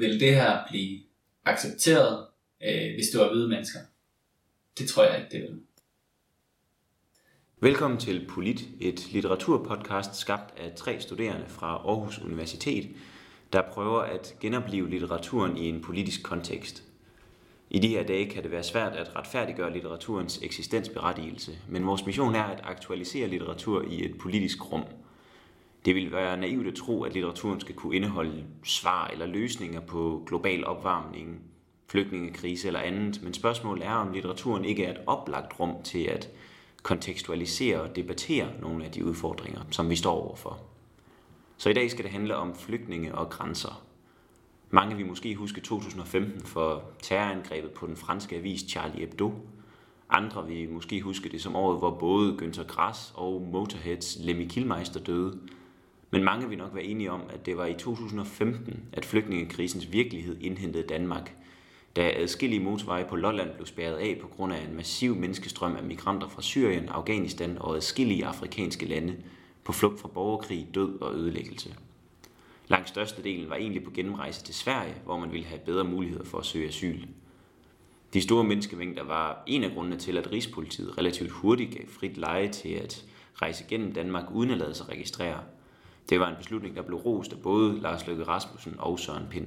vil det her blive accepteret, øh, hvis du er hvide mennesker? Det tror jeg ikke, det vil. Velkommen til Polit, et litteraturpodcast skabt af tre studerende fra Aarhus Universitet, der prøver at genopleve litteraturen i en politisk kontekst. I de her dage kan det være svært at retfærdiggøre litteraturens eksistensberettigelse, men vores mission er at aktualisere litteratur i et politisk rum. Det vil være naivt at tro, at litteraturen skal kunne indeholde svar eller løsninger på global opvarmning, flygtningekrise eller andet, men spørgsmålet er, om litteraturen ikke er et oplagt rum til at kontekstualisere og debattere nogle af de udfordringer, som vi står overfor. Så i dag skal det handle om flygtninge og grænser. Mange vil måske huske 2015 for terrorangrebet på den franske avis Charlie Hebdo. Andre vil måske huske det som året, hvor både Günther Grass og Motorheads Lemmy Kilmeister døde. Men mange vil nok være enige om, at det var i 2015, at flygtningekrisens virkelighed indhentede Danmark, da adskillige motorveje på Lolland blev spærret af på grund af en massiv menneskestrøm af migranter fra Syrien, Afghanistan og adskillige afrikanske lande på flugt fra borgerkrig, død og ødelæggelse. Langt størstedelen var egentlig på gennemrejse til Sverige, hvor man ville have bedre muligheder for at søge asyl. De store menneskemængder var en af grundene til, at Rigspolitiet relativt hurtigt gav frit leje til at rejse gennem Danmark uden at lade sig registrere. Det var en beslutning, der blev rost af både Lars Løkke Rasmussen og Søren Pind.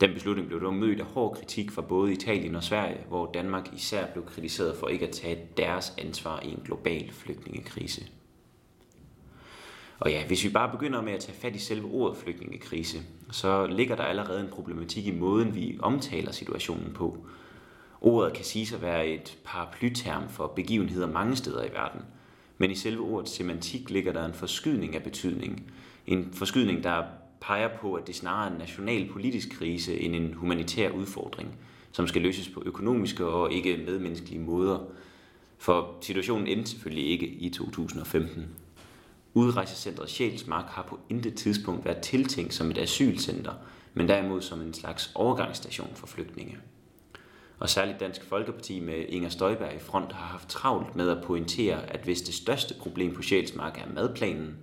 Den beslutning blev dog mødt af hård kritik fra både Italien og Sverige, hvor Danmark især blev kritiseret for ikke at tage deres ansvar i en global flygtningekrise. Og ja, hvis vi bare begynder med at tage fat i selve ordet flygtningekrise, så ligger der allerede en problematik i måden, vi omtaler situationen på. Ordet kan siges at være et paraplyterm for begivenheder mange steder i verden, men i selve ordets semantik ligger der en forskydning af betydning. En forskydning, der peger på, at det snarere er en national politisk krise end en humanitær udfordring, som skal løses på økonomiske og ikke medmenneskelige måder. For situationen endte selvfølgelig ikke i 2015. Udrejsecentret Sjælsmark har på intet tidspunkt været tiltænkt som et asylcenter, men derimod som en slags overgangsstation for flygtninge. Og særligt Dansk Folkeparti med Inger Støjberg i front har haft travlt med at pointere, at hvis det største problem på Sjælsmark er madplanen,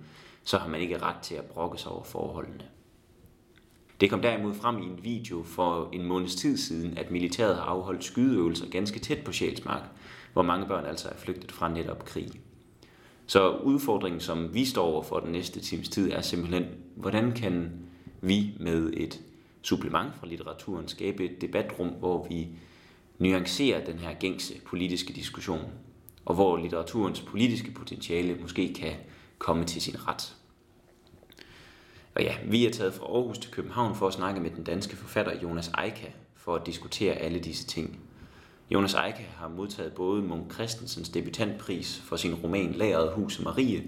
så har man ikke ret til at brokke sig over forholdene. Det kom derimod frem i en video for en måneds tid siden, at militæret har afholdt skydeøvelser ganske tæt på Sjælsmark, hvor mange børn altså er flygtet fra netop krig. Så udfordringen, som vi står over for den næste times tid, er simpelthen, hvordan kan vi med et supplement fra litteraturen skabe et debatrum, hvor vi nuancere den her gængse politiske diskussion, og hvor litteraturens politiske potentiale måske kan komme til sin ret. Og ja, vi er taget fra Aarhus til København for at snakke med den danske forfatter Jonas Eika for at diskutere alle disse ting. Jonas Eika har modtaget både Munk Christensens debutantpris for sin roman Lageret Hus Marie,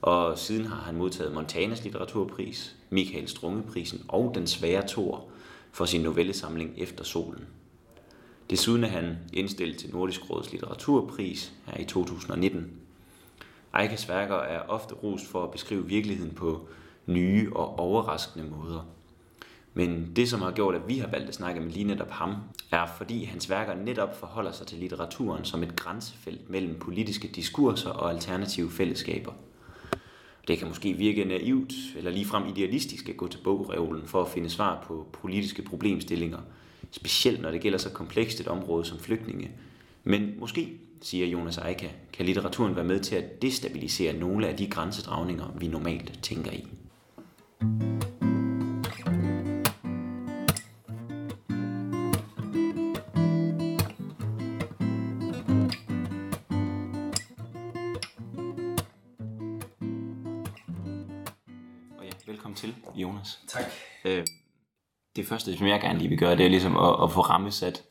og siden har han modtaget Montanas litteraturpris, Michael Strungeprisen og Den svære Tor for sin novellesamling Efter solen. Desuden er han indstillet til Nordisk Råds litteraturpris her i 2019. Eikas værker er ofte rost for at beskrive virkeligheden på nye og overraskende måder. Men det, som har gjort, at vi har valgt at snakke med lige netop ham, er fordi hans værker netop forholder sig til litteraturen som et grænsefelt mellem politiske diskurser og alternative fællesskaber. Det kan måske virke naivt eller ligefrem idealistisk at gå til bogreolen for at finde svar på politiske problemstillinger, specielt når det gælder så komplekst et område som flygtninge. Men måske, siger Jonas Eika, kan litteraturen være med til at destabilisere nogle af de grænsedragninger, vi normalt tænker i. første, som jeg gerne lige vil gøre, det er ligesom at, at få rammesat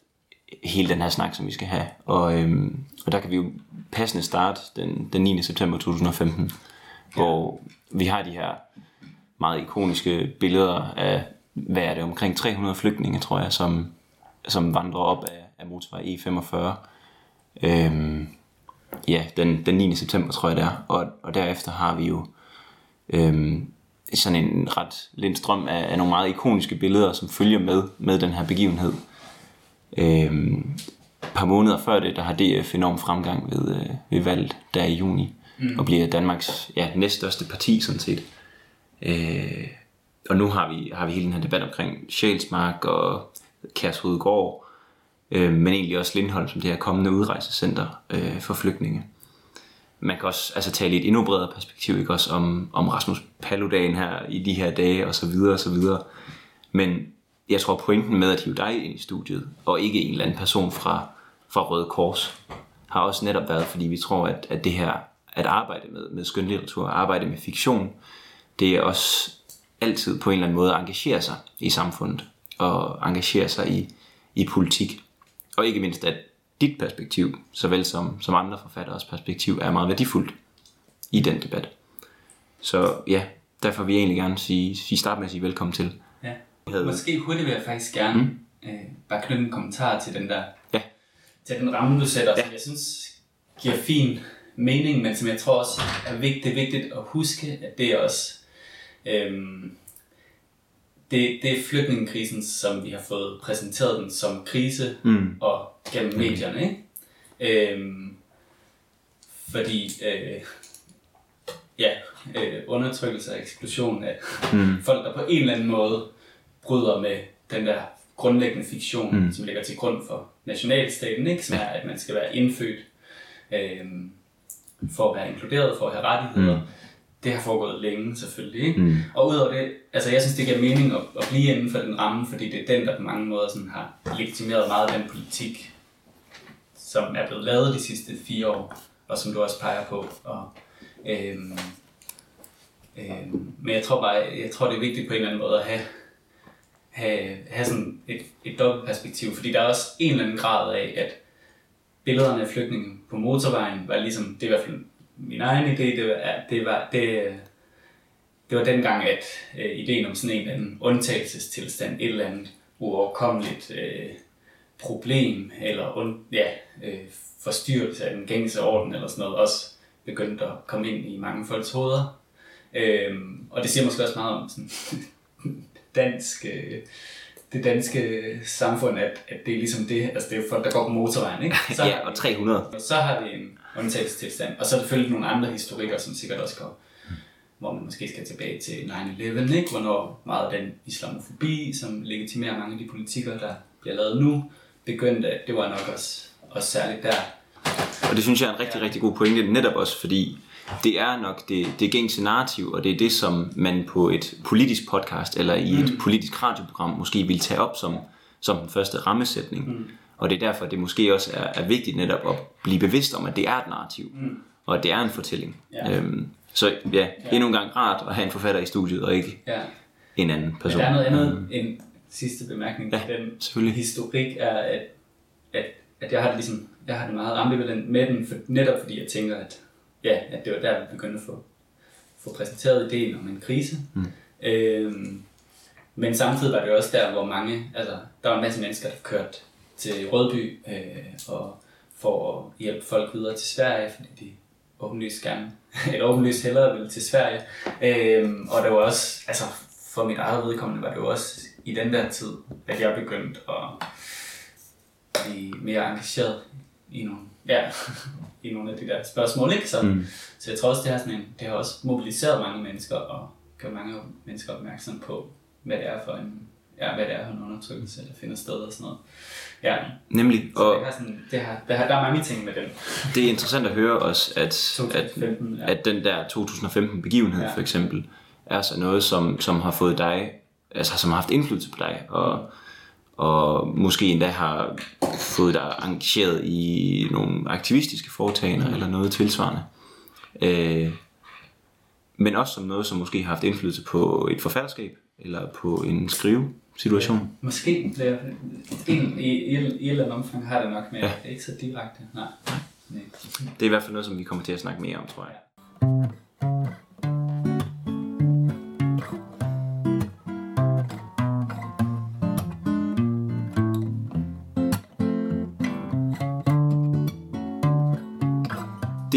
hele den her snak, som vi skal have. Og, øhm, og der kan vi jo passende starte den, den 9. september 2015, ja. hvor vi har de her meget ikoniske billeder af, hvad er det, omkring 300 flygtninge, tror jeg, som, som vandrer op af, af motorvej E45. Øhm, ja, den, den 9. september, tror jeg det er. Og, og derefter har vi jo øhm, sådan en ret lindstrøm af, af nogle meget ikoniske billeder, som følger med, med den her begivenhed. Øhm, et par måneder før det, der har DF enorm fremgang ved, øh, ved valget der i juni, mm. og bliver Danmarks ja, næststørste parti sådan set. Øh, og nu har vi, har vi hele den her debat omkring Sjælsmark og Kærshovedgård, øh, men egentlig også Lindholm som det her kommende udrejsecenter øh, for flygtninge. Man kan også altså, tale i et endnu bredere perspektiv, ikke også om, om Rasmus Paludan her i de her dage og så videre og så videre. Men jeg tror pointen med at hive dig ind i studiet, og ikke en eller anden person fra, fra Røde Kors, har også netop været, fordi vi tror, at, at det her at arbejde med, med skønlitteratur, arbejde med fiktion, det er også altid på en eller anden måde at engagere sig i samfundet, og engagere sig i, i politik. Og ikke mindst, at dit perspektiv, såvel som, som andre forfatteres perspektiv, er meget værdifuldt i den debat. Så ja, derfor vil jeg egentlig gerne sige, sige start med at sige velkommen til. Ja. Måske hurtigt vil jeg faktisk gerne mm. øh, bare knytte en kommentar til den der, ja. til den ramme, du sætter, ja. som jeg synes giver fin mening, men som jeg tror også er vigtigt, er vigtigt at huske, at det er også øhm, det, det er flygtningekrisen, som vi har fået præsenteret den som krise mm. og gennem medierne, ikke? Øhm, fordi øh, ja, øh, undertrykkelse og eksklusion af mm. folk, der på en eller anden måde bryder med den der grundlæggende fiktion, mm. som ligger til grund for nationalstaten, ikke? som er, at man skal være indfødt øh, for at være inkluderet, for at have rettigheder. Mm. Det har foregået længe selvfølgelig. Ikke? Mm. Og udover det, altså jeg synes, det giver mening at, at blive inden for den ramme, fordi det er den, der på mange måder sådan har legitimeret meget af den politik, som er blevet lavet de sidste fire år, og som du også peger på. Og, øhm, øhm, men jeg tror bare, jeg tror, det er vigtigt på en eller anden måde at have, have, have sådan et, et dobbelt perspektiv, fordi der er også en eller anden grad af, at billederne af flygtninge på motorvejen var ligesom, det er i hvert fald min egen idé, det var, det var, det, det var dengang, at øh, ideen om sådan en eller anden undtagelsestilstand, et eller andet uoverkommeligt øh, problem, eller und, ja, øh, forstyrrelse af den gængse orden, eller sådan noget, også begyndte at komme ind i mange folks hoveder. Øh, og det siger måske også meget om sådan, dansk, øh, det danske samfund, at, at det er ligesom det, altså det er folk, der går på motorvejen, ikke? Så ja, og 300. Så har vi en undtagelsestilstand, og så er der selvfølgelig nogle andre historikere, som sikkert også går, hvor man måske skal tilbage til 9-11, ikke? Hvornår meget af den islamofobi, som legitimerer mange af de politikere, der bliver lavet nu, begyndte, at det var nok også, også særligt der. Og det synes jeg er en rigtig, rigtig god pointe, netop også fordi, det er nok det, det gængse narrativ, og det er det, som man på et politisk podcast eller i et mm. politisk radioprogram måske vil tage op som, som den første rammesætning. Mm. Og det er derfor, det måske også er, er vigtigt netop at blive bevidst om, at det er et narrativ, mm. og at det er en fortælling. Ja. Øhm, så ja, ja, endnu en gang rart at have en forfatter i studiet, og ikke ja. en anden person. Men der er noget andet, mm. en sidste bemærkning til ja, den historik, er, at, at, at jeg har det ligesom, jeg har det meget ambivalent med den, for, netop fordi jeg tænker, at ja, at det var der, vi begyndte at få, få præsenteret ideen om en krise. Mm. Øhm, men samtidig var det også der, hvor mange, altså der var en masse mennesker, der kørte til Rødby øh, og for at hjælpe folk videre til Sverige, fordi de åbenlyst gerne, eller åbenlyst hellere ville til Sverige. Øhm, og det var også, altså for mit eget vedkommende var det jo også i den der tid, at jeg begyndte at blive mere engageret i nogle, ja, i nogle af de der spørgsmål. Ikke? Så, mm. så jeg tror også, det har, sådan en, det har også mobiliseret mange mennesker og gjort mange mennesker opmærksom på, hvad det er for en, ja, hvad det er for en undertrykkelse, der finder sted og sådan noget. Ja. Nemlig. Så og det har sådan, det har, der, har, der er mange ting med den. Det er interessant at høre også, at, 2015, at, ja. at den der 2015 begivenhed ja. for eksempel, er så noget, som, som har fået dig, altså som har haft indflydelse på dig, og, mm og måske endda har fået dig engageret i nogle aktivistiske foretagender mm. eller noget tilsvarende. Øh, men også som noget, som måske har haft indflydelse på et forfatterskab eller på en skrivesituation. Ja, måske er, en, i, i, i et eller andet omfang har det nok med, ja. ikke så direkte. Nej. Nej. Det er i hvert fald noget, som vi kommer til at snakke mere om, tror jeg.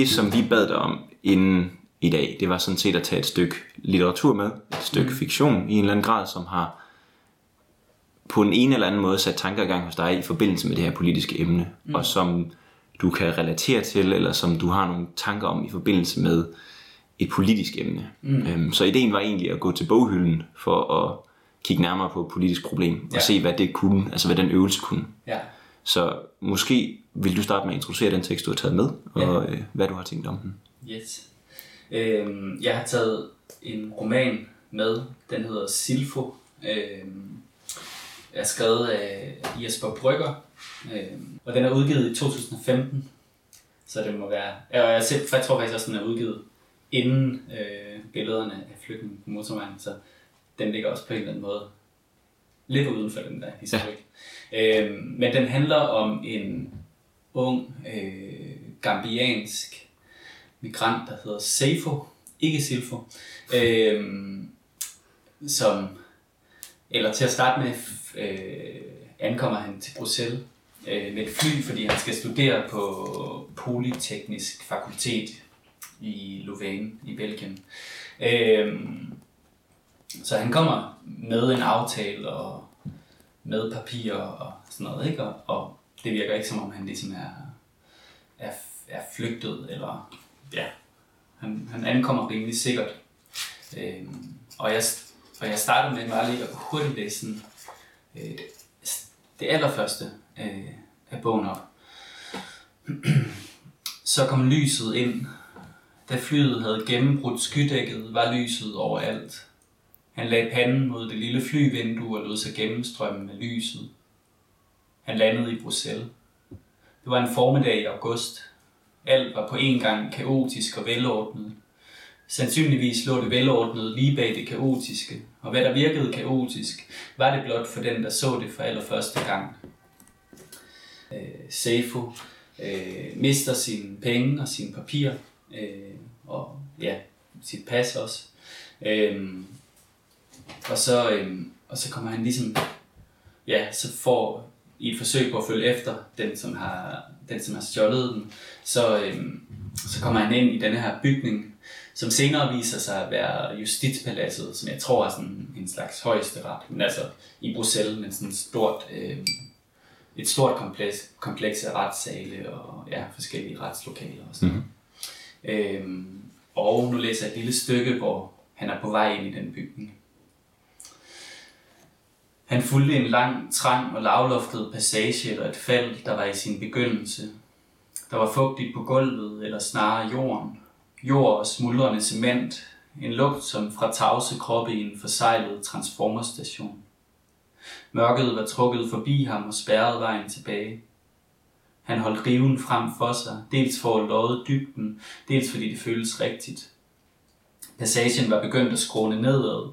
Det, som vi bad dig om inden i dag, det var sådan set at tage et stykke litteratur med, et stykke mm. fiktion i en eller anden grad, som har på en ene eller anden måde sat tanker i gang hos dig i forbindelse med det her politiske emne, mm. og som du kan relatere til, eller som du har nogle tanker om i forbindelse med et politisk emne. Mm. Øhm, så ideen var egentlig at gå til boghylden for at kigge nærmere på et politisk problem og ja. se, hvad det kunne, altså hvad den øvelse kunne. Ja. Så måske vil du starte med at introducere den tekst, du har taget med, og ja. øh, hvad du har tænkt om den. Yes. Øhm, jeg har taget en roman med, den hedder Silfo. Øhm, jeg er skrevet af Jesper Brygger, øhm, og den er udgivet i 2015. Så det må være... Jeg, jeg, jeg tror faktisk også, den er udgivet inden øh, billederne af flygtningen på motorvejen, så den ligger også på en eller anden måde lidt uden for den der historik. Ja. Øh, men den handler om en ung øh, gambiansk migrant, der hedder Seifo, ikke Silfo, øh, som, eller til at starte med, øh, ankommer han til Bruxelles øh, med et fly, fordi han skal studere på Polyteknisk Fakultet i Louvain i Belgien. Øh, så han kommer med en aftale og med papirer og sådan noget, ikke? Og, og det virker ikke som om han ligesom er, er, er flygtet, eller ja, han, han ankommer rimelig sikkert. Øh, og, jeg, og jeg startede med bare lige at hurtigt læse sådan, øh, det, det allerførste øh, af bogen op. Så kom lyset ind. Da flyet havde gennembrudt skydækket, var lyset overalt. Han lagde panden mod det lille flyvindue og lod sig gennemstrømme med lyset. Han landede i Bruxelles. Det var en formiddag i august. Alt var på en gang kaotisk og velordnet. Sandsynligvis lå det velordnede lige bag det kaotiske, og hvad der virkede kaotisk, var det blot for den, der så det for allerførste gang. Øh, Sefo øh, mister sine penge og sine papirer, øh, og ja, sit pas også. Øh, og så, øh, og så kommer han ligesom, ja, så får i et forsøg på at følge efter den, som har, den, som har stjålet den, så, øh, så kommer han ind i denne her bygning, som senere viser sig at være Justitspaladset, som jeg tror er sådan en slags højeste ret, men altså i Bruxelles, men sådan et stort, øh, et stort kompleks, kompleks af retssale og ja, forskellige retslokaler og sådan mm-hmm. øhm, Og nu læser jeg et lille stykke, hvor han er på vej ind i den bygning. Han fulgte en lang, trang og lavloftet passage eller et fald, der var i sin begyndelse. Der var fugtigt på gulvet, eller snarere jorden. Jord og smuldrende cement. En lugt som fra tavse kroppe i en forsejlet transformerstation. Mørket var trukket forbi ham og spærrede vejen tilbage. Han holdt riven frem for sig, dels for at lodde dybden, dels fordi det føltes rigtigt. Passagen var begyndt at skråne nedad,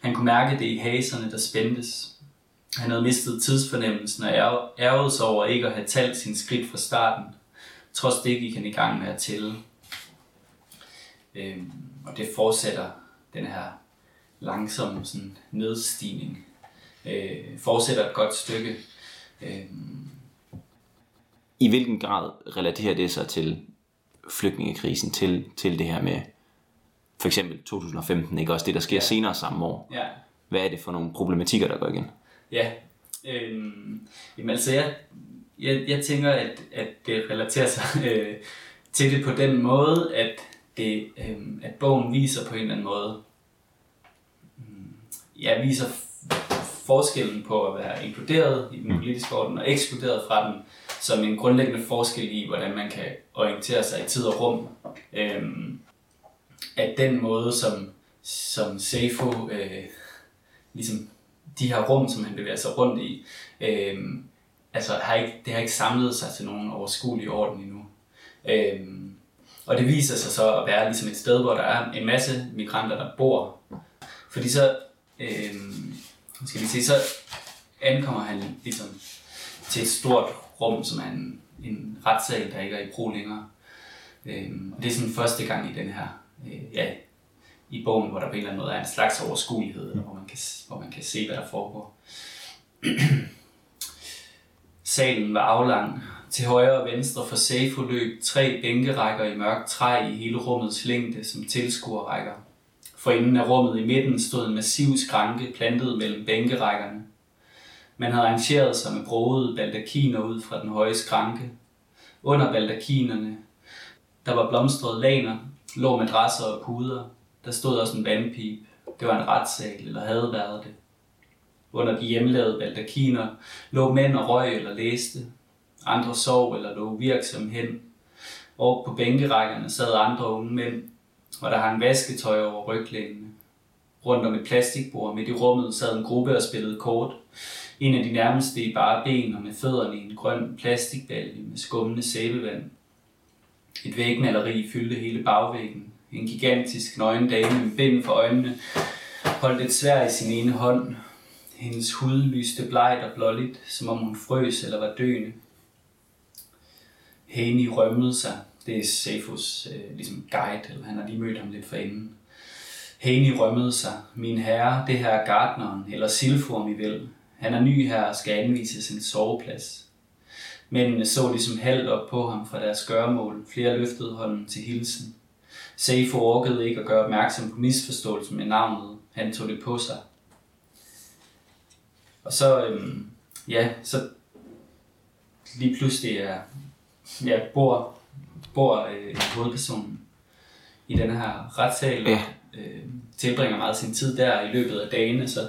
han kunne mærke det i haserne, der spændtes. Han havde mistet tidsfornemmelsen og ærgede sig over ikke at have talt sin skridt fra starten. Trods det gik han i gang med at tælle. Øhm, og det fortsætter den her langsomme sådan, nedstigning. Øh, fortsætter et godt stykke. Øhm. I hvilken grad relaterer det sig til flygtningekrisen, til, til det her med for eksempel 2015, ikke også det, der sker ja. senere samme år. Ja. Hvad er det for nogle problematikker, der går igen? Ja, øhm, jamen altså jeg, jeg, jeg tænker, at, at det relaterer sig øh, til det på den måde, at, det, øh, at bogen viser på en eller anden måde, mm, ja, viser forskellen på at være inkluderet i den mm. politiske orden og ekskluderet fra den, som en grundlæggende forskel i, hvordan man kan orientere sig i tid og rum. Øhm, at den måde, som, som Seifo, øh, ligesom de her rum, som han bevæger sig rundt i, øh, altså har ikke, det har ikke samlet sig til nogen overskuelig orden endnu. Øh, og det viser sig så at være ligesom et sted, hvor der er en masse migranter, der bor. Fordi så, øh, skal vi se, så ankommer han ligesom til et stort rum, som er en, en retssal, der ikke er i brug længere. Øh, og det er sådan første gang i den her øh, ja, i bogen, hvor der på en eller anden måde er en slags overskuelighed, mm. hvor, man kan, hvor man kan se, hvad der foregår. Salen var aflang. Til højre og venstre for Safo løb tre bænkerækker i mørkt træ i hele rummets længde som tilskuerrækker. For inden af rummet i midten stod en massiv skranke plantet mellem bænkerækkerne. Man havde arrangeret sig med broede baldakiner ud fra den høje skranke. Under baldakinerne, der var blomstrede laner, lå madrasser og puder. Der stod også en vandpip. Det var en retssal, eller havde været det. Under de hjemlavede baldakiner lå mænd og røg eller læste. Andre sov eller lå virksom hen. Og på bænkerækkerne sad andre unge mænd, og der hang vasketøj over ryglænene. Rundt om et plastikbord midt i rummet sad en gruppe og spillede kort. En af de nærmeste i bare ben og med fødderne i en grøn plastikbalje med skummende sæbevand. Et vægmaleri fyldte hele bagvæggen. En gigantisk nøgen dame med bind for øjnene holdt et svær i sin ene hånd. Hendes hud lyste blegt og blåligt, som om hun frøs eller var døende. Haney rømmede sig. Det er Sefos øh, ligesom guide, eller han har lige mødt ham lidt forinden. Haney rømmede sig. Min herre, det her er gardneren, eller Silform i vel. Han er ny her og skal anvise sin soveplads. Mændene så ligesom halvt op på ham fra deres gørmål. Flere løftede hånden til hilsen. Seifo orkede ikke at gøre opmærksom på misforståelsen med navnet. Han tog det på sig. Og så, øhm, ja, så lige pludselig er, ja, bor, bor øh, hovedpersonen i den her retssal, Ja. øh, tilbringer meget sin tid der i løbet af dagene, så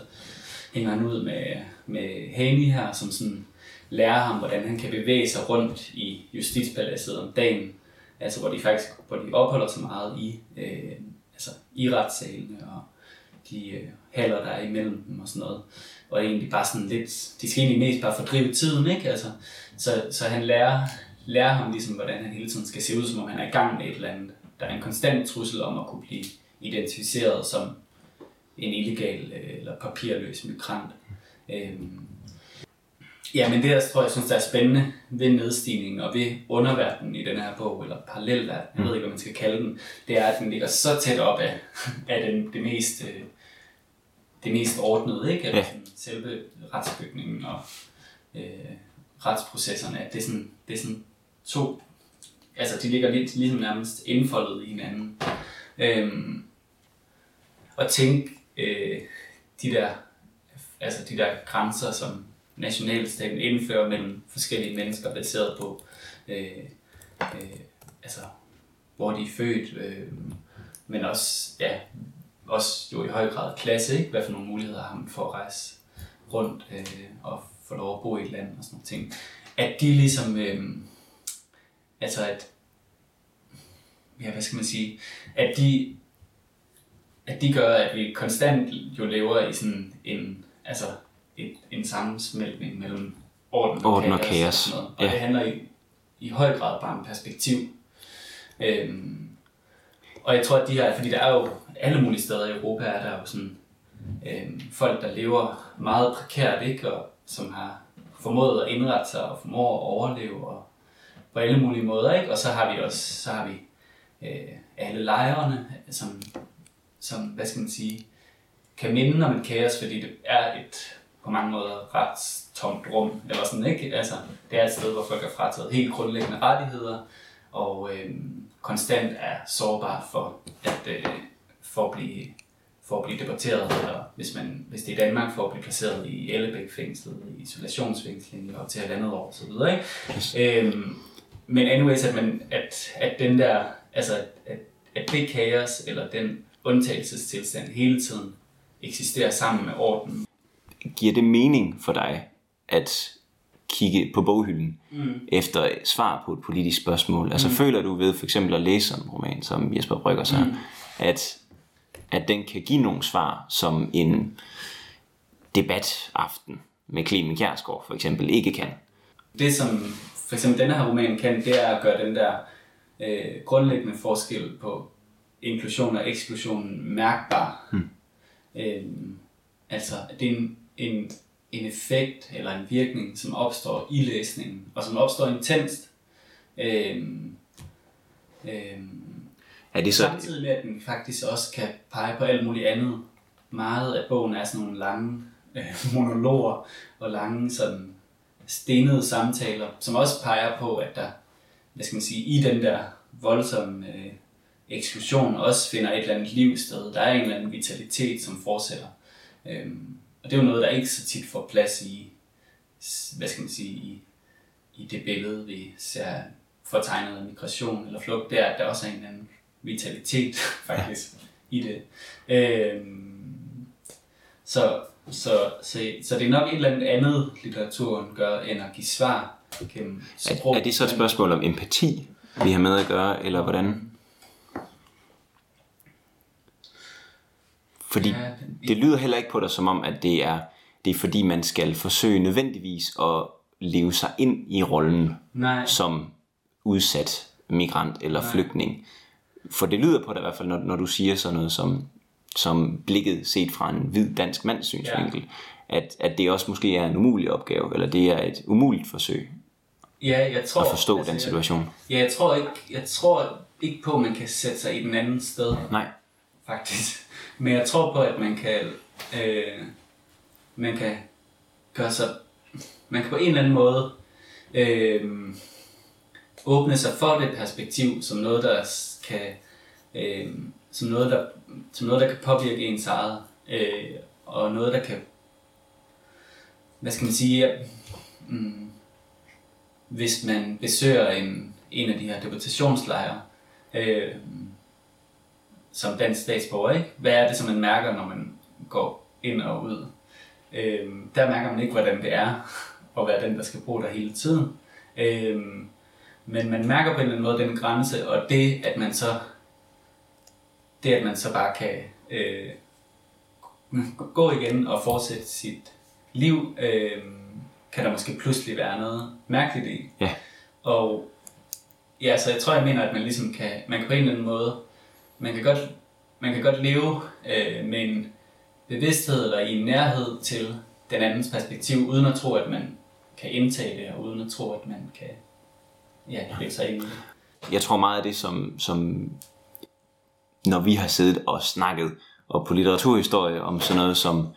hænger han ud med, med Haney her, som sådan lærer ham, hvordan han kan bevæge sig rundt i justitspaladset om dagen. Altså hvor de faktisk hvor de opholder sig meget i, øh, altså, i retssalene og de øh, haller, der er imellem dem og sådan noget. Og egentlig bare sådan lidt, de skal egentlig mest bare fordrive tiden, ikke? Altså, så, så han lærer, lærer ham ligesom, hvordan han hele tiden skal se ud, som om han er i gang med et eller andet. Der er en konstant trussel om at kunne blive identificeret som en illegal øh, eller papirløs migrant. Øhm, Ja, men det jeg tror jeg synes, der er spændende ved nedstigningen og ved underverdenen i den her bog, eller parallelverden, jeg ved ikke, hvad man skal kalde den, det er, at den ligger så tæt op af, af den, det, mest, øh, det mest ordnede, ikke? Eller Ja. sådan, selve retsbygningen og øh, retsprocesserne, at det er sådan, det er sådan to, altså de ligger lidt ligesom nærmest indfoldet i hinanden. Øhm, og tænk øh, de der, altså de der grænser, som nationalstaten indfører mellem forskellige mennesker baseret på, øh, øh, altså, hvor de er født, øh, men også, ja, også jo i høj grad klasse, ikke? hvad for nogle muligheder har man for at rejse rundt øh, og få lov at bo i et land og sådan nogle ting. At de ligesom, øh, altså at, ja, hvad skal man sige, at de, at de gør, at vi konstant jo lever i sådan en, altså et, en sammensmeltning mellem orden og Orden og kaos. kaos, sådan noget. Og ja. det handler i, i høj grad bare om perspektiv. Øhm, og jeg tror, at de her, fordi der er jo alle mulige steder i Europa, er der jo sådan øhm, folk, der lever meget prekært, ikke? Og som har formået at indrette sig og formår at overleve og på alle mulige måder, ikke? Og så har vi også, så har vi øh, alle lejrene, som, som, hvad skal man sige, kan minde om et kaos, fordi det er et på mange måder ret tomt rum, eller sådan, ikke? Altså, det er et sted, hvor folk er frataget helt grundlæggende rettigheder, og øh, konstant er sårbare for at, øh, for at blive for at blive deporteret, eller hvis, man, hvis det er i Danmark, for at blive placeret i Ellebæk fængslet, i isolationsfængsling, og til halvandet år, videre, ikke? Øhm, men anyways, at, man, at, at den der, altså at, at, at det kaos, eller den undtagelsestilstand hele tiden eksisterer sammen med orden. Giver det mening for dig at kigge på boghylden mm. efter svar på et politisk spørgsmål? Altså føler du ved for eksempel at læse en roman, som Jesper Brygger sig, mm. at, at den kan give nogle svar, som en debataften med Clemen Kjærsgaard for eksempel ikke kan? Det som for eksempel denne her roman kan, det er at gøre den der øh, grundlæggende forskel på inklusion og eksklusion mærkbar. Mm. Øhm, altså, det er en, en, en effekt eller en virkning, som opstår i læsningen, og som opstår intenst. Øhm, øhm, Er det så, Samtidig med, at den faktisk også kan pege på alt muligt andet. Meget af bogen er sådan nogle lange øh, monologer og lange sådan stenede samtaler, som også peger på, at der, hvad skal man sige, i den der voldsomme øh, eksklusion også finder et eller andet liv sted. Der er en eller anden vitalitet, som fortsætter. Øhm, og det er jo noget, der ikke så tit får plads i, hvad skal man sige, i, i det billede, vi ser fortegnet af migration eller flugt, det er, at der også er en eller anden vitalitet faktisk ja. i det. Øh, så, så, så, så det er nok et eller andet andet, litteraturen gør, end at give svar gennem sprog. Er, er det så et spørgsmål om empati, vi har med at gøre, eller hvordan? Fordi ja, det lyder heller ikke på dig som om, at det er, det er fordi, man skal forsøge nødvendigvis at leve sig ind i rollen Nej. som udsat migrant eller Nej. flygtning. For det lyder på dig i hvert fald, når, når du siger sådan noget som, som blikket set fra en hvid dansk mands synsvinkel, ja. at, at det også måske er en umulig opgave, eller det er et umuligt forsøg ja, jeg tror, at forstå altså, den situation. Ja, jeg tror, ikke, jeg tror ikke på, at man kan sætte sig i den anden sted. Nej. Faktisk. Men jeg tror på, at man kan, øh, man kan gøre sig, man kan på en eller anden måde øh, åbne sig for det perspektiv som noget, der kan, øh, som noget, der, som noget, der kan påvirke ens eget, øh, og noget, der kan, hvad skal man sige, mm, hvis man besøger en, en af de her deportationslejre, øh, som dansk statsborger, ikke? hvad er det, som man mærker, når man går ind og ud? Øh, der mærker man ikke, hvordan det er at være den, der skal bo der hele tiden. Øh, men man mærker på en eller anden måde den grænse, og det, at man så, det, at man så bare kan øh, gå igen og fortsætte sit liv, øh, kan der måske pludselig være noget mærkeligt i. Ja. Og ja, så jeg tror, jeg mener, at man ligesom kan, man kan på en eller anden måde, man kan godt, man kan godt leve øh, med en bevidsthed eller i en nærhed til den andens perspektiv, uden at tro, at man kan indtage det, og uden at tro, at man kan ja, lægge sig ind i det. Jeg tror meget af det, som, som når vi har siddet og snakket og på litteraturhistorie om sådan noget som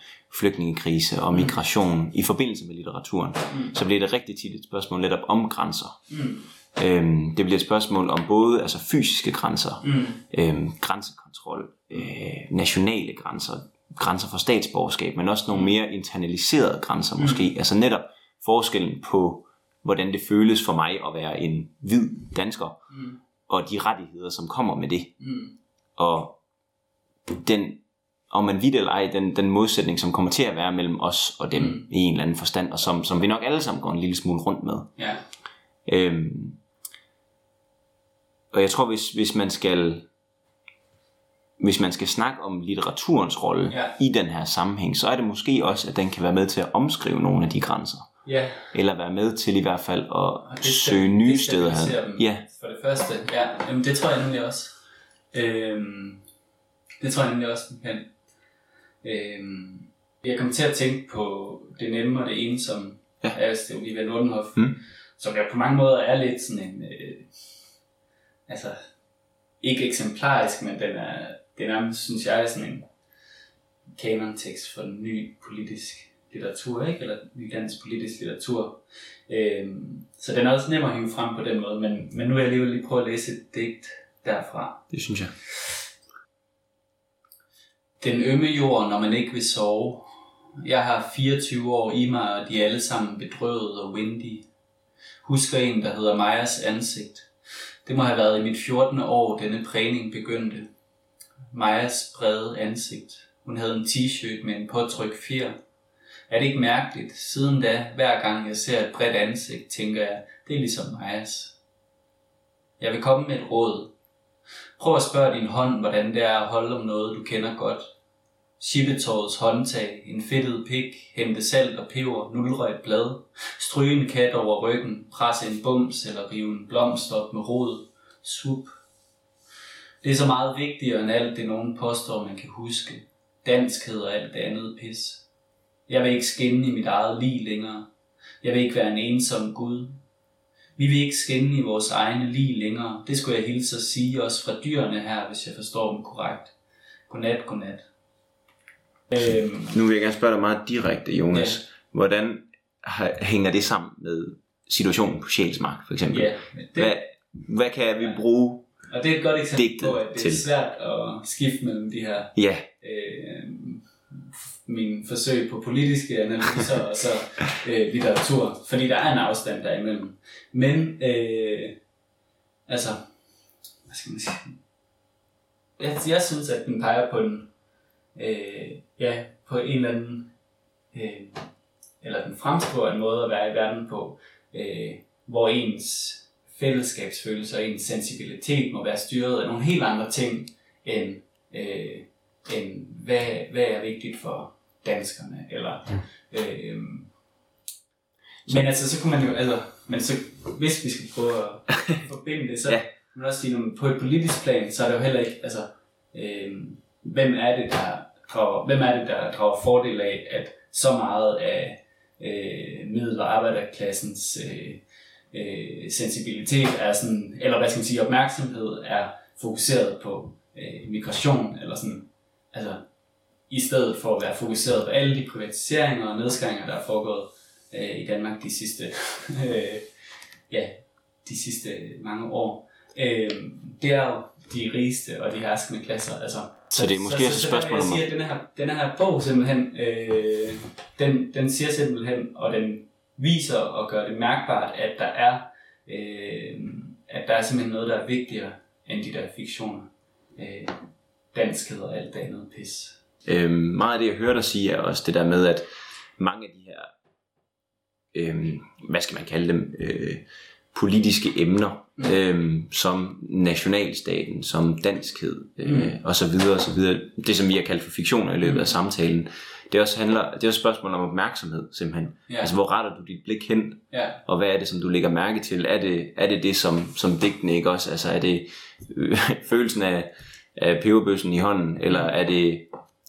flygtningekrise og migration mm. i forbindelse med litteraturen, mm. så bliver det rigtig tit et spørgsmål netop om grænser. Mm. Øhm, det bliver et spørgsmål om både altså fysiske grænser, mm. øhm, grænsekontrol, øh, nationale grænser, grænser for statsborgerskab, men også nogle mm. mere internaliserede grænser mm. måske. Altså netop forskellen på, hvordan det føles for mig at være en hvid dansker, mm. og de rettigheder, som kommer med det. Mm. Og den om man vidt eller ej, den, den modsætning, som kommer til at være mellem os og dem mm. i en eller anden forstand, og som, som vi nok alle sammen går en lille smule rundt med. Ja. Øhm, og jeg tror, hvis, hvis man skal hvis man skal snakke om litteraturens rolle ja. i den her sammenhæng, så er det måske også, at den kan være med til at omskrive nogle af de grænser. Ja. Eller være med til i hvert fald at det søge nye det steder hen. Ja. For det første, ja, jamen det tror jeg nemlig også. Øhm, det tror jeg nemlig også, man kan. Øhm, jeg kom til at tænke på det nemme og det ensomme ja. af Olivia Nordenhoff, mm. som jeg på mange måder er lidt sådan en, øh, altså ikke eksemplarisk, men den er, den er, synes jeg, er sådan en kanontekst for ny politisk litteratur, ikke? eller ny dansk politisk litteratur. Øhm, så den er også nem at hive frem på den måde, men, men nu vil jeg alligevel lige prøve at læse et digt derfra. Det synes jeg. Den ømme jord, når man ikke vil sove. Jeg har 24 år i mig, og de er alle sammen bedrøvet og windy. Husker en, der hedder Majas ansigt. Det må have været i mit 14. år, denne prægning begyndte. Majas brede ansigt. Hun havde en t-shirt med en påtryk fjer. Er det ikke mærkeligt? Siden da, hver gang jeg ser et bredt ansigt, tænker jeg, det er ligesom Majas. Jeg vil komme med et råd. Prøv at spørge din hånd, hvordan det er at holde om noget, du kender godt. Shippetårets håndtag, en fedtet pik, hente salt og peber, nulre et blad, stryge en kat over ryggen, presse en bums eller rive en blomst op med rod, sup. Det er så meget vigtigere end alt det, nogen påstår, man kan huske. Danskhed og alt det andet pis. Jeg vil ikke skinne i mit eget liv længere. Jeg vil ikke være en ensom Gud. Vi vil ikke skinne i vores egne liv længere. Det skulle jeg hilse at sige også fra dyrene her, hvis jeg forstår dem korrekt. Godnat, godnat. Øhm, nu vil jeg gerne spørge dig meget direkte, Jonas. Ja. Hvordan hænger det sammen med situationen på Sjælsmark, for eksempel? Ja, det, hvad, hvad kan vi bruge og det er et godt eksempel på, at det er til. svært at skifte mellem de her ja. øh, mine forsøg på politiske analyser og så øh, litteratur, fordi der er en afstand derimellem. Men, øh, altså, hvad skal man sige? jeg, jeg synes, at den peger på en, øh, ja, på en eller anden, øh, eller den fremstår en måde at være i verden på, øh, hvor ens fællesskabsfølelse og ens sensibilitet må være styret af nogle helt andre ting, end, øh, end hvad, hvad er vigtigt for danskerne, eller øh, men altså, så kunne man jo, altså, men så, hvis vi skal prøve at forbinde det, så ja. man også sige, på et politisk plan, så er det jo heller ikke, altså, øh, hvem er det, der drager, hvem er det, der drager fordel af, at så meget af øh, middel- og arbejderklassens øh, øh, sensibilitet er sådan, eller hvad skal man sige, opmærksomhed er fokuseret på øh, migration, eller sådan, altså, i stedet for at være fokuseret på alle de privatiseringer og nedskæringer, der er foregået øh, i Danmark de sidste, øh, ja, de sidste mange år. Øh, det er jo de rigeste og de herskende klasser. Altså, så, så det er måske så, også et spørgsmål om... Jeg siger, at denne her, denne her bog simpelthen, øh, den, den siger simpelthen, og den viser og gør det mærkbart, at der er, øh, at der er simpelthen noget, der er vigtigere end de der fiktioner. Øh, danskhed og alt det andet pis. Øhm, meget af det, jeg hører dig sige, er også det der med, at mange af de her øh, hvad skal man kalde dem, øh, politiske emner, mm. øh, som nationalstaten, som danskhed, øh, mm. og så videre, og så videre. Det, som vi har kaldt for fiktioner i løbet af mm. samtalen, det også handler, det er også et spørgsmål om opmærksomhed, simpelthen. Ja. Altså, hvor retter du dit blik hen? Ja. Og hvad er det, som du lægger mærke til? Er det er det, det som, som digtene ikke også? Altså, er det øh, følelsen af, af peberbøssen i hånden, eller er det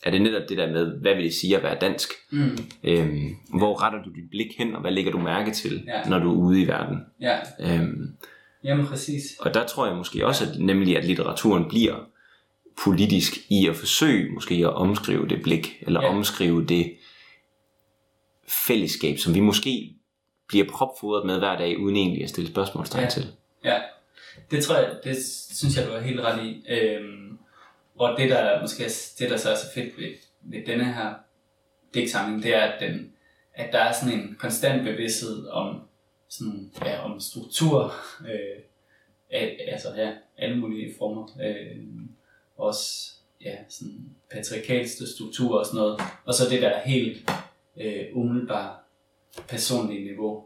er det netop det der med, hvad vil det sige at være dansk? Mm. Øhm, hvor retter du dit blik hen, og hvad lægger du mærke til, ja. når du er ude i verden? Ja. Øhm, Jamen præcis. Og der tror jeg måske også, at, nemlig at litteraturen bliver politisk i at forsøge måske at omskrive det blik, eller ja. omskrive det fællesskab, som vi måske bliver propfodret med hver dag, uden egentlig at stille spørgsmålstegn ja. til. Ja, det tror jeg, det synes jeg, du har helt ret i. Øhm, og det der måske det der så er så fedt ved, ved denne her digtsamling, det er, at, den, at der er sådan en konstant bevidsthed om, sådan, ja, om struktur, øh, af, altså ja, alle mulige former. Øh, også ja, sådan patriarkalske struktur og sådan noget. Og så det der helt øh, umiddelbare personlige niveau.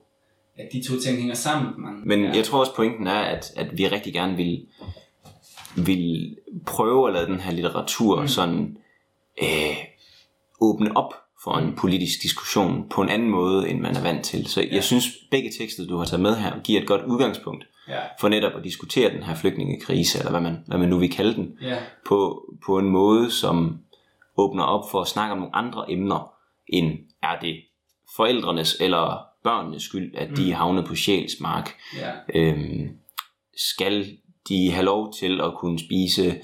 At de to ting hænger sammen. Man, Men ja. jeg tror også pointen er, at, at vi rigtig gerne vil vil prøve at lade den her litteratur mm. sådan øh, åbne op for en politisk diskussion på en anden måde, end man er vant til. Så ja. jeg synes, begge tekster, du har taget med her, giver et godt udgangspunkt ja. for netop at diskutere den her flygtningekrise, eller hvad man, hvad man nu vil kalde den, ja. på, på en måde, som åbner op for at snakke om nogle andre emner, end er det forældrenes eller børnenes skyld, at mm. de er havnet på sjælsmark. Ja. Øhm, skal de have lov til at kunne spise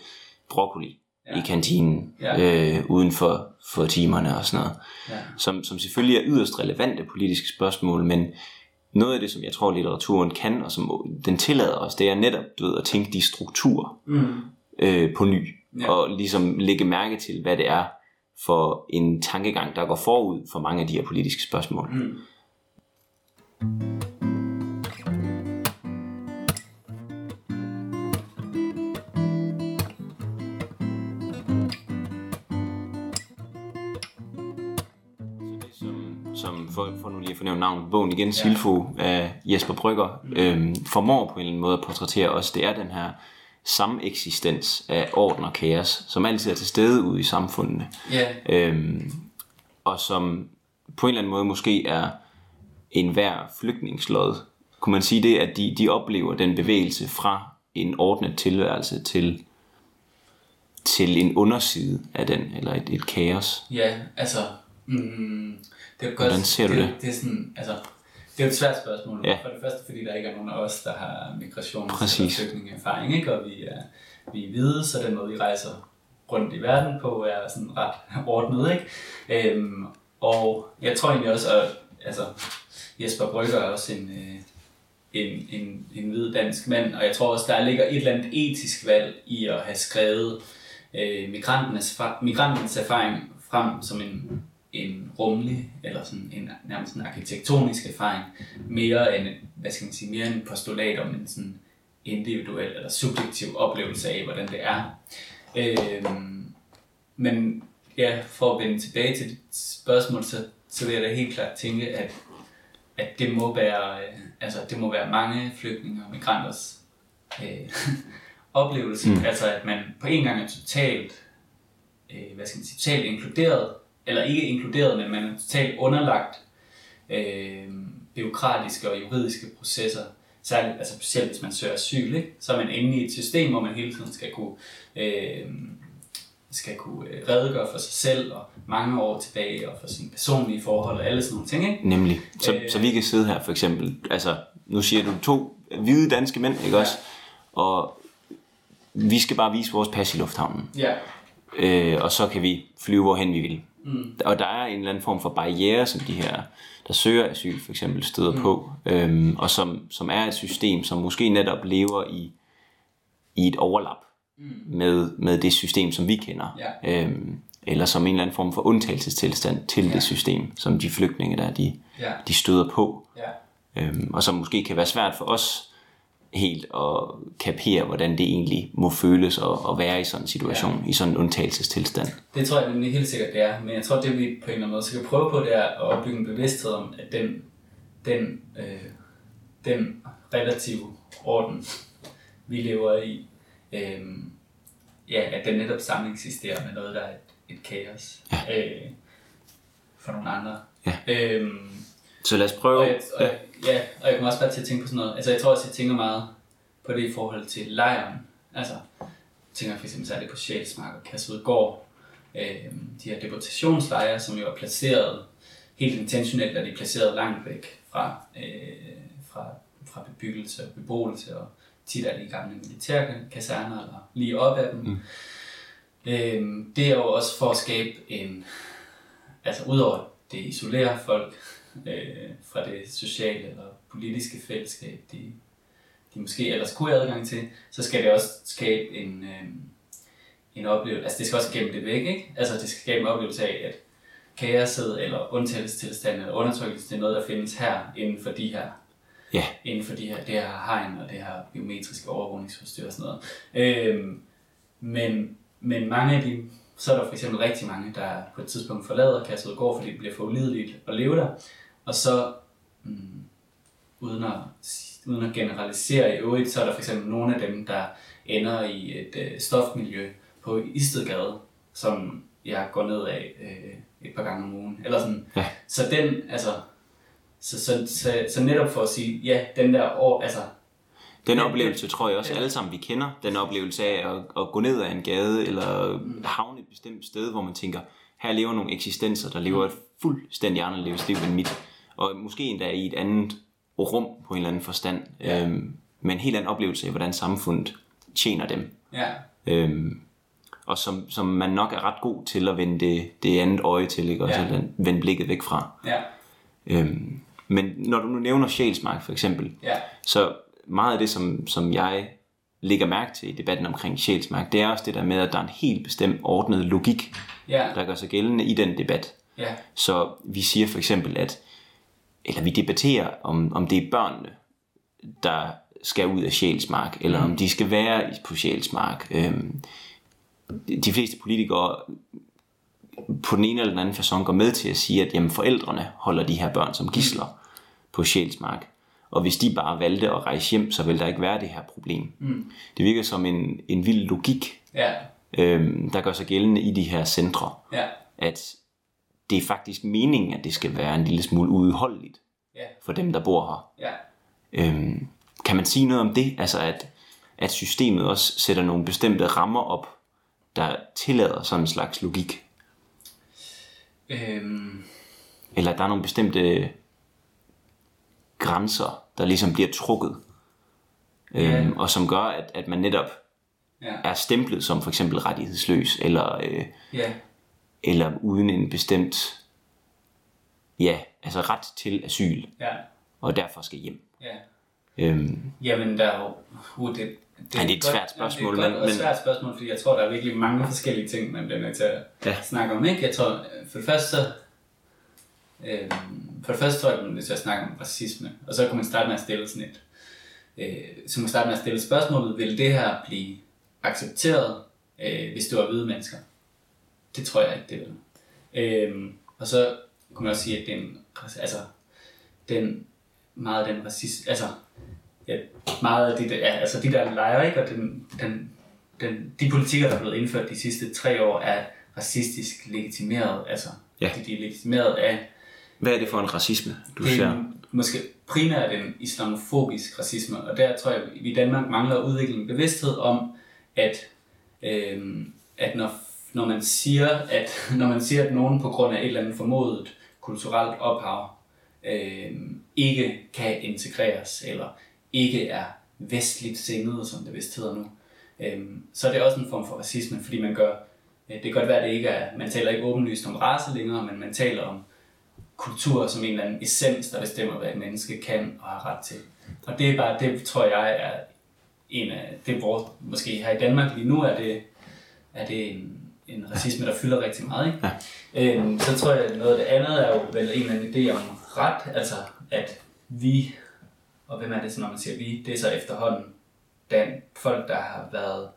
broccoli ja. i kantinen ja. øh, uden for, for timerne og sådan noget. Ja. Som, som selvfølgelig er yderst relevante politiske spørgsmål, men noget af det, som jeg tror, litteraturen kan, og som den tillader os, det er netop du ved, at tænke de strukturer mm. øh, på ny, ja. og ligesom lægge mærke til, hvad det er for en tankegang, der går forud for mange af de her politiske spørgsmål. Mm. For, for nu lige at fornævne navnet bogen igen, ja. Silfo af Jesper Brygger, mm. øhm, formår på en eller anden måde at portrættere os, det er den her sameksistens af orden og kaos, som altid er til stede ude i samfundene. Yeah. Øhm, og som på en eller anden måde måske er en hver flygtningslod. Kunne man sige det, at de, de oplever den bevægelse fra en ordnet tilværelse til til en underside af den, eller et, et kaos? Ja, altså, mm, det er godt, Hvordan ser du det? Det, det er sådan, altså, det er et svært spørgsmål. Ja. For det første, fordi der ikke er nogen af os, der har migrations- og flygtningeerfaring, ikke? og vi er, vi er hvide, så den måde, vi rejser rundt i verden på, er sådan ret ordnet. Ikke? Øhm, og jeg tror egentlig også, at altså, Jesper Brygger er også en, øh, en, en, en hvid dansk mand, og jeg tror også, der ligger et eller andet etisk valg i at have skrevet øh, migranternes, migranternes erfaring frem som en en rummelig, eller sådan en, nærmest en arkitektonisk erfaring, mere end, hvad skal man sige, mere end en postulat om en sådan individuel eller subjektiv oplevelse af, hvordan det er. Øhm, men ja, for at vende tilbage til dit spørgsmål, så, så vil jeg da helt klart tænke, at, at det må være, øh, altså det må være mange flygtninge og migranters øh, oplevelse. Mm. Altså at man på en gang er totalt, øh, hvad skal man sige, totalt inkluderet, eller ikke inkluderet, men man er totalt underlagt øh, byråkratiske og juridiske processer. Særligt, altså specielt hvis man søger asyl, ikke? så er man inde i et system, hvor man hele tiden skal kunne, øh, skal kunne øh, redegøre for sig selv og mange år tilbage og for sine personlige forhold og alle sådan nogle ting. Ikke? Nemlig. Så, øh, så vi kan sidde her for eksempel, altså nu siger du to hvide danske mænd, ikke ja. også? Og vi skal bare vise vores pas i lufthavnen. Ja. Øh, og så kan vi flyve hvorhen vi vil. Mm. Og der er en eller anden form for barriere, som de her, der søger asyl for eksempel, støder mm. på. Øhm, og som, som er et system, som måske netop lever i, i et overlap mm. med, med det system, som vi kender. Ja. Øhm, eller som en eller anden form for undtagelsestilstand til ja. det system, som de flygtninge der, de, ja. de støder på. Ja. Øhm, og som måske kan være svært for os helt at kapere, hvordan det egentlig må føles at, at være i sådan en situation, ja. i sådan en undtagelsestilstand. Det tror jeg nemlig helt sikkert, det er. Men jeg tror, det vi på en eller anden måde skal prøve på, det er at opbygge en bevidsthed om, at den, den, øh, den relative orden, vi lever i, øh, ja, at den netop sammen eksisterer med noget, der er et, et kaos ja. øh, for nogle andre. Ja. Øh, så lad os prøve. Og jeg, og, ja. Ja, og jeg kommer også bare til at tænke på sådan noget. Altså jeg tror også, jeg tænker meget på det i forhold til lejren. Altså, jeg tænker for eksempel særligt på Sjælsmark og Kærsvedgård. Øh, de her deportationslejre, som jo er placeret helt intentionelt, er de placeret langt væk fra, øh, fra, fra bebyggelse og beboelse, og tit er det i gamle militærkaserner, eller lige op ad dem. Mm. Øh, det er jo også for at skabe en, altså udover det isolerer folk, øh, fra det sociale eller politiske fællesskab, de, de måske ellers kunne have adgang til, så skal det også skabe en, øh, en oplevelse, altså det skal også gemme det væk, ikke? Altså det skal skabe en oplevelse af, at kaoset eller undtagelsestilstand eller undertrykkelse, det er noget, der findes her inden for de her ja. inden for de her, det her hegn og det her biometriske overvågningsforstyr og sådan noget. Øhm, men, men mange af de, så er der for eksempel rigtig mange, der på et tidspunkt forlader går, fordi det bliver for ulideligt at leve der. Og så, mm, uden, at, uden at generalisere i øvrigt, så er der for eksempel nogle af dem, der ender i et øh, stofmiljø på Istedgade, som jeg går ned af øh, et par gange om ugen. Eller sådan. Ja. Så den, altså, så, så, så, så netop for at sige, ja, den der år, altså, den oplevelse tror jeg også alle sammen vi kender. Den oplevelse af at, at gå ned ad en gade eller mm. havne et bestemt sted, hvor man tænker, her lever nogle eksistenser, der lever et fuldstændig anderledes liv end mit og måske endda i et andet rum på en eller anden forstand, ja. øhm, med en helt anden oplevelse af, hvordan samfundet tjener dem. Ja. Øhm, og som, som man nok er ret god til at vende det, det andet øje til, ikke? og ja. at vende blikket væk fra. Ja. Øhm, men når du nu nævner Sjælsmark for eksempel, ja. så meget af det, som, som jeg lægger mærke til i debatten omkring Sjælsmark, det er også det der med, at der er en helt bestemt ordnet logik, ja. der gør sig gældende i den debat. Ja. Så vi siger for eksempel, at eller vi debatterer, om, om det er børnene, der skal ud af sjælsmark, eller mm. om de skal være på sjælsmark. Øhm, de fleste politikere på den ene eller den anden façon går med til at sige, at jamen, forældrene holder de her børn som gisler mm. på sjælsmark. Og hvis de bare valgte at rejse hjem, så vil der ikke være det her problem. Mm. Det virker som en, en vild logik, ja. øhm, der gør sig gældende i de her centre. Ja. At det er faktisk meningen, at det skal være en lille smule udholdeligt ja. for dem, der bor her. Ja. Øhm, kan man sige noget om det? Altså at, at systemet også sætter nogle bestemte rammer op, der tillader sådan en slags logik? Øhm. Eller der er nogle bestemte grænser, der ligesom bliver trukket, øhm, ja. og som gør, at, at man netop ja. er stemplet som for eksempel rettighedsløs, eller øh, ja eller uden en bestemt ja, altså ret til asyl, ja. og derfor skal hjem. Ja. Øhm, Jamen, der er jo... Uh, det, det, er, det er et svært spørgsmål. Ja, det er et men, svært spørgsmål, fordi jeg tror, der er virkelig mange forskellige ting, man bliver nødt til at ja. snakke om. Ikke? Jeg tror, for det første så... Øhm, for det første tror jeg, man er nødt til at snakke om racisme, og så kan man starte med at stille sådan et... Øh, så man starte med at stille spørgsmålet, vil det her blive accepteret øh, hvis det var hvide mennesker. Det tror jeg ikke, det vil. Øhm, og så kunne man også sige, at den, altså, den, meget den racist, altså, ja, meget af de der, ja, altså de der lejre, ikke? Og den, den, den, de politikker, der er blevet indført de sidste tre år, er racistisk legitimeret, altså, Ja. de, de er legitimeret af Hvad er det for en racisme, du det ser? er måske primært en islamofobisk racisme, og der tror jeg, at vi i Danmark mangler at udvikle en bevidsthed om, at, øhm, at når, når, man siger, at når man siger, at nogen på grund af et eller andet formodet kulturelt ophav øh, ikke kan integreres, eller ikke er vestligt sindet, som det vist hedder nu, øh, så er det også en form for racisme, fordi man gør, øh, det kan godt være, at det ikke er, man taler ikke åbenlyst om race længere, men man taler om kultur som en eller anden essens, der bestemmer, hvad et menneske kan og har ret til. Og det er bare, det tror jeg er en af, det er vores, måske her i Danmark lige nu er det, er det en, en racisme, der fylder rigtig meget. Ikke? Ja. Øhm, så tror jeg, at noget af det andet er jo vel en eller anden idé om ret, altså at vi, og hvem er det så, når man siger vi, det er så efterhånden dan, folk, der har været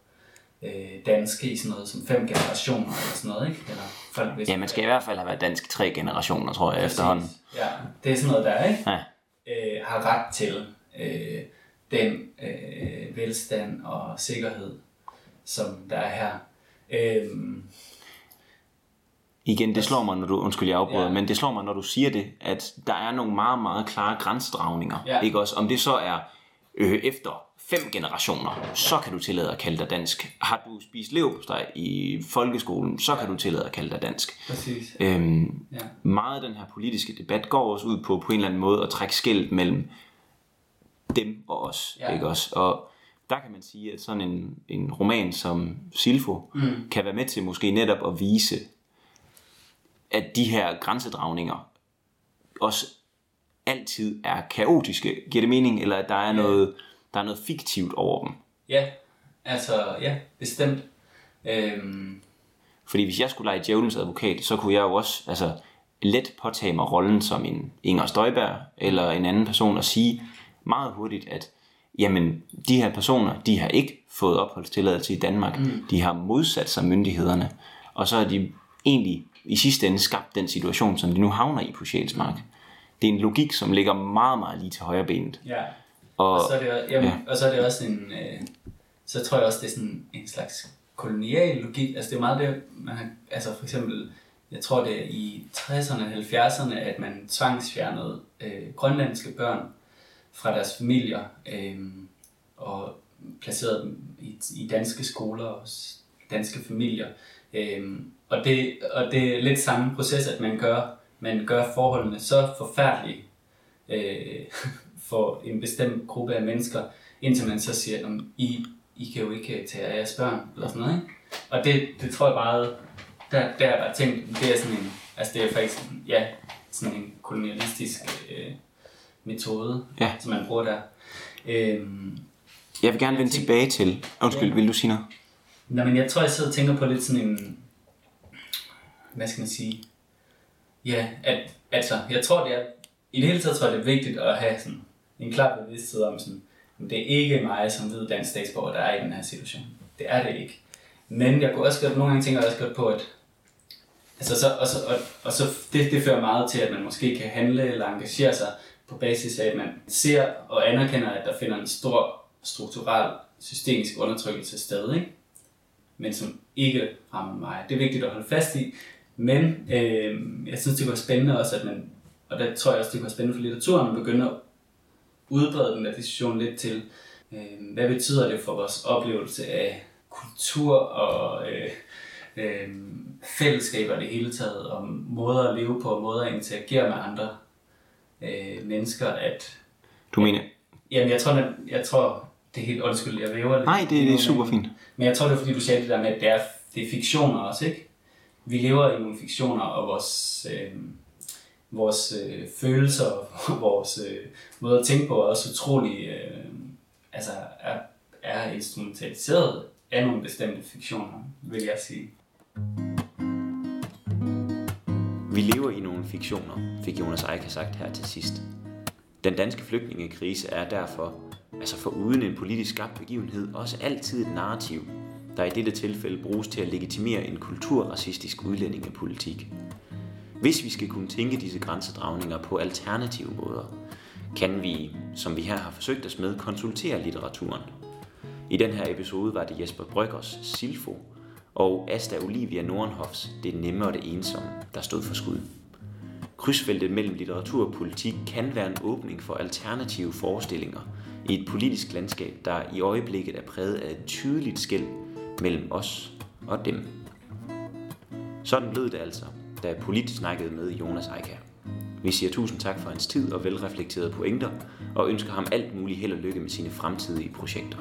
øh, danske i sådan noget som fem generationer eller sådan noget, ikke? Eller folk, hvis Ja, man skal i hvert fald have været dansk tre generationer, tror jeg, Præcis. efterhånden. Ja, det er sådan noget der, ikke? Ja. Øh, har ret til øh, den øh, velstand og sikkerhed, som der er her. Øhm, Igen, det slår mig, når du, undskyld, jeg afbryder, Ja. men det slår mig, når du siger det, at der er nogle meget, meget klare grænsedragninger. Ja. Ikke også? Om det så er øh, efter fem generationer, så kan du tillade at kalde dig dansk. Har du spist leverpostej i folkeskolen, så kan du tillade at kalde dig dansk. præcis. Øhm, Ja. meget af den her politiske debat går også ud på på en eller anden måde at trække skæld mellem dem og os. Ja. Ikke også? Og der kan man sige, at sådan en, en roman som Silfo mm. kan være med til måske netop at vise, at de her grænsedragninger også altid er kaotiske. Giver det mening? Eller at der er, noget, der er noget fiktivt over dem? Ja, altså, ja, bestemt. Øhm, Fordi hvis jeg skulle lege djævelens advokat, så kunne jeg jo også altså, let påtage mig rollen som en Inger Støjberg eller en anden person og sige meget hurtigt, at jamen, de her personer, de har ikke fået opholdstilladelse i Danmark. Mm. De har modsat sig myndighederne. Og så har de egentlig i sidste ende skabt den situation, som de nu havner i på Sjælsmark. Det er en logik, som ligger meget, meget lige til højre benet. ja. Og, Og så er det, jamen, ja. ja. og så er det også en, øh, så tror jeg også, det er sådan en slags kolonial logik. Altså det er meget det, man har, altså for eksempel, jeg tror det er i 60'erne og 70'erne, at man tvangsfjernede øh, grønlandske børn fra deres familier øh, og placeret dem i, i danske skoler og danske familier. Øh, og, det, og det er lidt samme proces, at man gør, man gør forholdene så forfærdelige øh, for en bestemt gruppe af mennesker, indtil man så siger, at I, I kan jo ikke øh, tage af jeres børn, eller sådan noget, ikke? Og det, det tror jeg meget, der, der har jeg bare tænkt, det er sådan en, altså det er faktisk, ja, sådan en kolonialistisk øh, metode, Ja. som man bruger der. Øhm, jeg vil gerne vende tilbage til... Undskyld, Ja. vil du sige noget? Nå, men jeg tror, jeg sidder og tænker på lidt sådan en... Hvad skal man sige? Ja, at, altså, jeg tror, det er... I det hele taget tror jeg, det er vigtigt at have sådan en klar bevidsthed om sådan, at det er ikke mig som hvid dansk statsborger, der er i den her situation. Det er det ikke. Men jeg kunne også godt, nogle gange tænker jeg også godt på, at altså så, og, så, og, og så det, det fører meget til, at man måske kan handle eller engagere sig på basis af, at man ser og anerkender, at der finder en stor strukturel systemisk undertrykkelse sted, ikke? men som ikke rammer mig. Det er vigtigt at holde fast i, men øh, jeg synes, det var spændende også, at man, og der tror jeg også, det var spændende for litteraturen, at begynde at udbrede den der diskussion lidt til, øh, hvad betyder det for vores oplevelse af kultur og øh, øh, fællesskaber i det hele taget, og måder at leve på, og måder at interagere med andre øh, mennesker, at Du mener... Jamen, jeg tror, at, jeg tror, det er helt undskyld, jeg væver lidt. Nej, det, det er super fint. Men jeg tror, det er fordi, du sagde det der med, at det er, det er fiktioner også, ikke? Vi lever i nogle fiktioner, og vores, øh, vores øh, følelser og vores øh, måde at tænke på er også utrolig, øh, altså er, er instrumentaliseret af nogle bestemte fiktioner, vil jeg sige. Vi lever i nogle fiktioner, fik Jonas Eika sagt her til sidst. Den danske flygtningekrise er derfor, altså for uden en politisk skabt begivenhed, også altid et narrativ. der i dette tilfælde bruges til at legitimere en kulturracistisk udlændingepolitik. Hvis vi skal kunne tænke disse grænsedragninger på alternative måder, kan vi, som vi her har forsøgt os med, konsultere litteraturen. I den her episode var det Jesper Bryggers Silfo og Asta Olivia Nordenhofs Det nemme og det ensomme, der stod for skud. Krydsfeltet mellem litteratur og politik kan være en åbning for alternative forestillinger i et politisk landskab, der i øjeblikket er præget af et tydeligt skæld mellem os og dem. Sådan lød det altså, da Polit snakkede med Jonas Eikær. Vi siger tusind tak for hans tid og velreflekterede pointer, og ønsker ham alt muligt held og lykke med sine fremtidige projekter.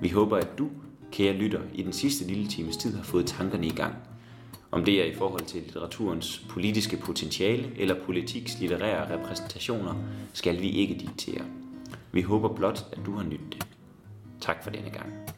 Vi håber, at du, kære lytter, i den sidste lille times tid har fået tankerne i gang. Om det er i forhold til litteraturens politiske potentiale eller politiks litterære repræsentationer, skal vi ikke diktere. Vi håber blot, at du har nyttet det. Tak for denne gang.